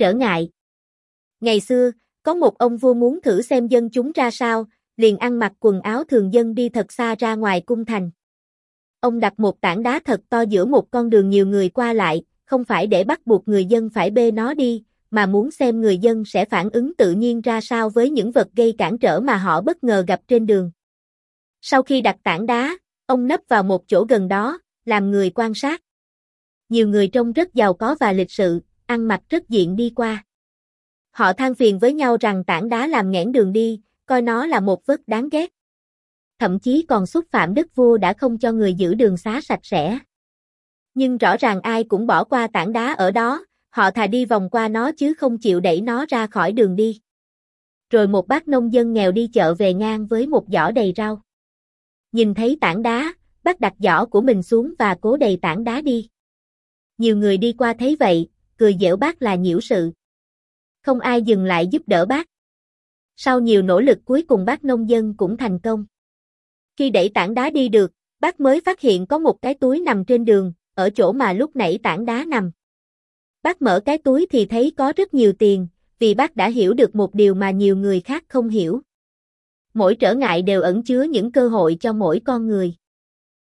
Trở ngại Ngày xưa, có một ông vua muốn thử xem dân chúng ra sao, liền ăn mặc quần áo thường dân đi thật xa ra ngoài cung thành. Ông đặt một tảng đá thật to giữa một con đường nhiều người qua lại, không phải để bắt buộc người dân phải bê nó đi, mà muốn xem người dân sẽ phản ứng tự nhiên ra sao với những vật gây cản trở mà họ bất ngờ gặp trên đường. Sau khi đặt tảng đá, ông nấp vào một chỗ gần đó, làm người quan sát. Nhiều người trông rất giàu có và lịch sự, ăn mặc rất diện đi qua. Họ than phiền với nhau rằng tảng đá làm nghẽn đường đi, coi nó là một vất đáng ghét. Thậm chí còn xúc phạm đức vua đã không cho người giữ đường xá sạch sẽ. Nhưng rõ ràng ai cũng bỏ qua tảng đá ở đó, họ thà đi vòng qua nó chứ không chịu đẩy nó ra khỏi đường đi. Rồi một bác nông dân nghèo đi chợ về ngang với một giỏ đầy rau. Nhìn thấy tảng đá, bác đặt giỏ của mình xuống và cố đầy tảng đá đi. Nhiều người đi qua thấy vậy, cười dẻo bác là nhiễu sự. Không ai dừng lại giúp đỡ bác. Sau nhiều nỗ lực cuối cùng bác nông dân cũng thành công. Khi đẩy tảng đá đi được, bác mới phát hiện có một cái túi nằm trên đường, ở chỗ mà lúc nãy tảng đá nằm. Bác mở cái túi thì thấy có rất nhiều tiền, vì bác đã hiểu được một điều mà nhiều người khác không hiểu. Mỗi trở ngại đều ẩn chứa những cơ hội cho mỗi con người.